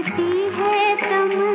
करती है कमर